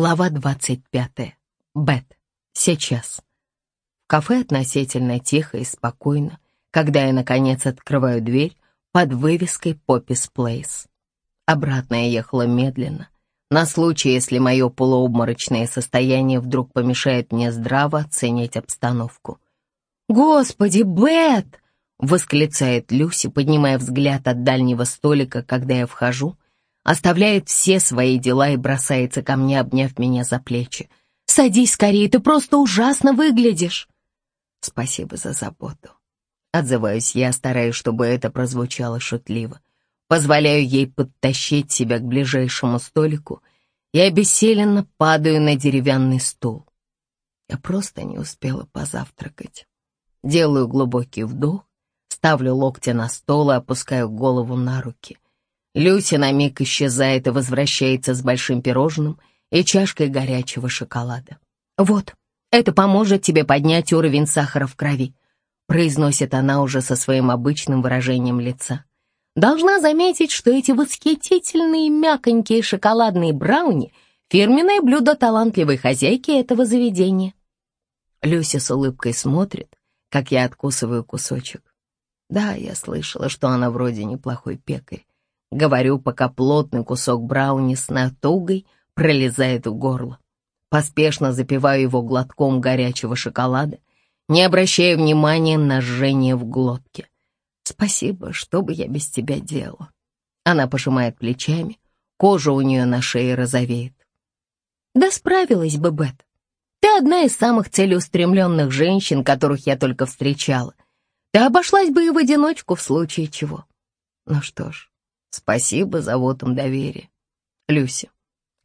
Глава 25. Бет. Сейчас. В кафе относительно тихо и спокойно, когда я, наконец, открываю дверь под вывеской «Поппис Плейс». Обратно я ехала медленно, на случай, если мое полуобморочное состояние вдруг помешает мне здраво оценить обстановку. «Господи, Бет!» — восклицает Люси, поднимая взгляд от дальнего столика, когда я вхожу, оставляет все свои дела и бросается ко мне, обняв меня за плечи. «Садись скорее, ты просто ужасно выглядишь!» «Спасибо за заботу». Отзываюсь я, стараюсь, чтобы это прозвучало шутливо. Позволяю ей подтащить себя к ближайшему столику и обессиленно падаю на деревянный стул. Я просто не успела позавтракать. Делаю глубокий вдох, ставлю локти на стол и опускаю голову на руки. Люся на миг исчезает и возвращается с большим пирожным и чашкой горячего шоколада. «Вот, это поможет тебе поднять уровень сахара в крови», произносит она уже со своим обычным выражением лица. Должна заметить, что эти восхитительные мяконькие шоколадные брауни — фирменное блюдо талантливой хозяйки этого заведения. Люся с улыбкой смотрит, как я откусываю кусочек. Да, я слышала, что она вроде неплохой пекарь. Говорю, пока плотный кусок брауни с натугой пролезает в горло. Поспешно запиваю его глотком горячего шоколада, не обращая внимания на жжение в глотке. Спасибо, что бы я без тебя делала. Она пожимает плечами, кожа у нее на шее розовеет. Да справилась бы, Бет. Ты одна из самых целеустремленных женщин, которых я только встречала. Ты обошлась бы и в одиночку в случае чего. Ну что ж, спасибо за вотом доверия. Люся,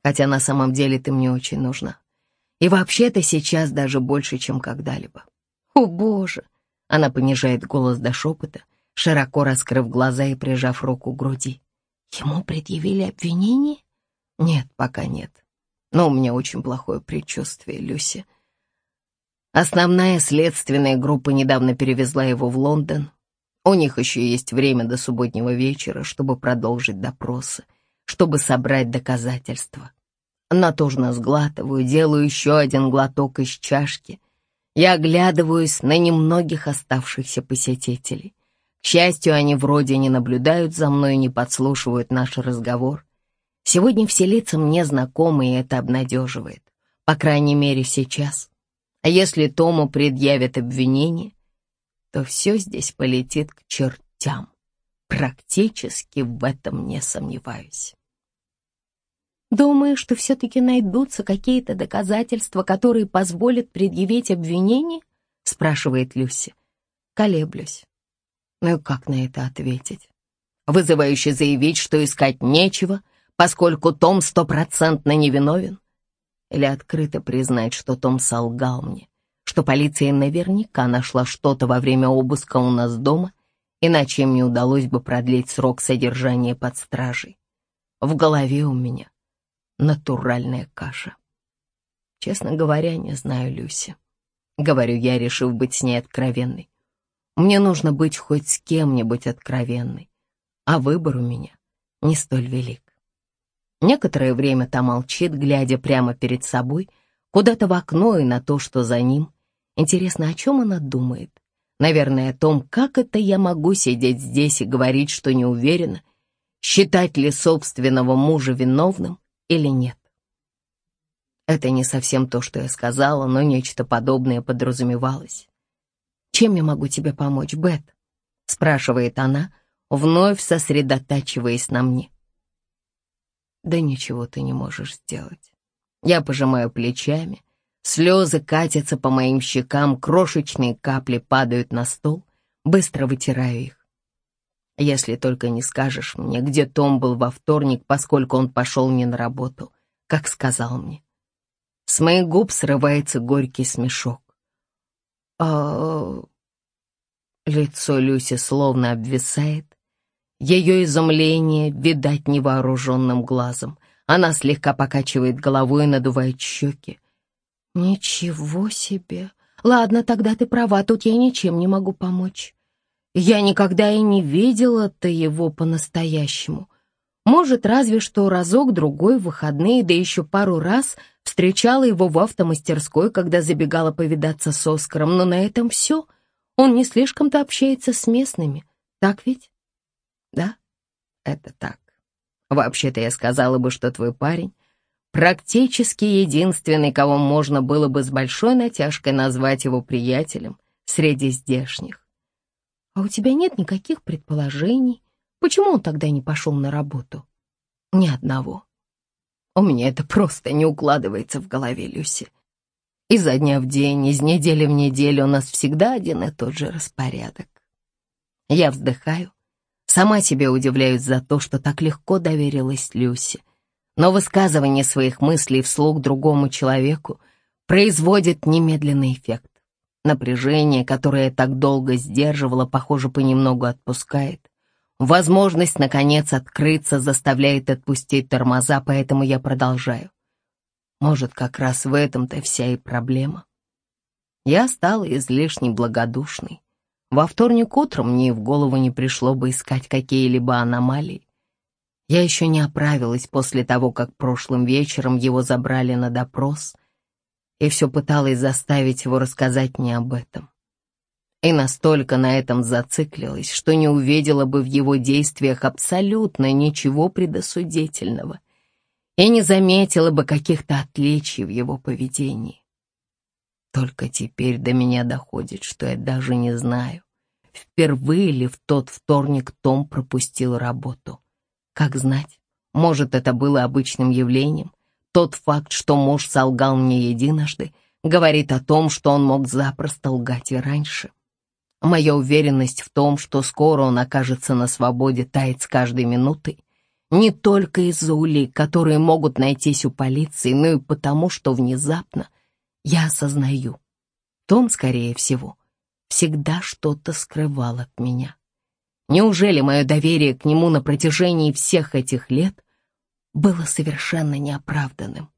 хотя на самом деле ты мне очень нужна. И вообще-то сейчас даже больше, чем когда-либо. О, Боже! Она понижает голос до шепота, широко раскрыв глаза и прижав руку к груди. Ему предъявили обвинение? Нет, пока нет. Но у меня очень плохое предчувствие, Люси. Основная следственная группа недавно перевезла его в Лондон. У них еще есть время до субботнего вечера, чтобы продолжить допросы, чтобы собрать доказательства. Натужно сглатываю, делаю еще один глоток из чашки. Я оглядываюсь на немногих оставшихся посетителей. К счастью, они вроде не наблюдают за мной и не подслушивают наш разговор. Сегодня все лица мне знакомы, и это обнадеживает. По крайней мере, сейчас. А если Тому предъявят обвинение, то все здесь полетит к чертям. Практически в этом не сомневаюсь. Думаю, что все-таки найдутся какие-то доказательства, которые позволят предъявить обвинение? Спрашивает Люси. Колеблюсь. Ну и как на это ответить? Вызывающе заявить, что искать нечего, поскольку Том стопроцентно невиновен? Или открыто признать, что Том солгал мне, что полиция наверняка нашла что-то во время обыска у нас дома, иначе им не удалось бы продлить срок содержания под стражей. В голове у меня натуральная каша. Честно говоря, не знаю Люси. Говорю я, решив быть с ней откровенной. Мне нужно быть хоть с кем-нибудь откровенной, а выбор у меня не столь велик. Некоторое время та молчит, глядя прямо перед собой, куда-то в окно и на то, что за ним. Интересно, о чем она думает? Наверное, о том, как это я могу сидеть здесь и говорить, что не уверена, считать ли собственного мужа виновным или нет. Это не совсем то, что я сказала, но нечто подобное подразумевалось. «Чем я могу тебе помочь, Бет?» — спрашивает она, вновь сосредотачиваясь на мне. «Да ничего ты не можешь сделать». Я пожимаю плечами, слезы катятся по моим щекам, крошечные капли падают на стол, быстро вытираю их. Если только не скажешь мне, где Том был во вторник, поскольку он пошел не на работу, как сказал мне. С моих губ срывается горький смешок. А... Лицо Люси словно обвисает. Ее изумление видать невооруженным глазом. Она слегка покачивает головой и надувает щеки. «Ничего себе! Ладно, тогда ты права, тут я ничем не могу помочь. Я никогда и не видела-то его по-настоящему. Может, разве что разок-другой в выходные, да еще пару раз встречала его в автомастерской, когда забегала повидаться с Оскаром, но на этом все. Он не слишком-то общается с местными, так ведь? Да, это так. Вообще-то я сказала бы, что твой парень практически единственный, кого можно было бы с большой натяжкой назвать его приятелем среди здешних. А у тебя нет никаких предположений, почему он тогда не пошел на работу? Ни одного. У меня это просто не укладывается в голове, Люси. Изо дня в день, из недели в неделю у нас всегда один и тот же распорядок. Я вздыхаю, сама себе удивляюсь за то, что так легко доверилась Люси. Но высказывание своих мыслей вслух другому человеку производит немедленный эффект. Напряжение, которое так долго сдерживала, похоже, понемногу отпускает. Возможность, наконец, открыться заставляет отпустить тормоза, поэтому я продолжаю. Может, как раз в этом-то вся и проблема. Я стала излишне благодушной. Во вторник утром мне в голову не пришло бы искать какие-либо аномалии. Я еще не оправилась после того, как прошлым вечером его забрали на допрос, и все пыталась заставить его рассказать мне об этом и настолько на этом зациклилась, что не увидела бы в его действиях абсолютно ничего предосудительного и не заметила бы каких-то отличий в его поведении. Только теперь до меня доходит, что я даже не знаю, впервые ли в тот вторник Том пропустил работу. Как знать, может, это было обычным явлением. Тот факт, что муж солгал мне единожды, говорит о том, что он мог запросто лгать и раньше. Моя уверенность в том, что скоро он окажется на свободе, тает с каждой минутой. Не только из-за улик, которые могут найтись у полиции, но и потому, что внезапно я осознаю. Том, скорее всего, всегда что-то скрывал от меня. Неужели мое доверие к нему на протяжении всех этих лет было совершенно неоправданным?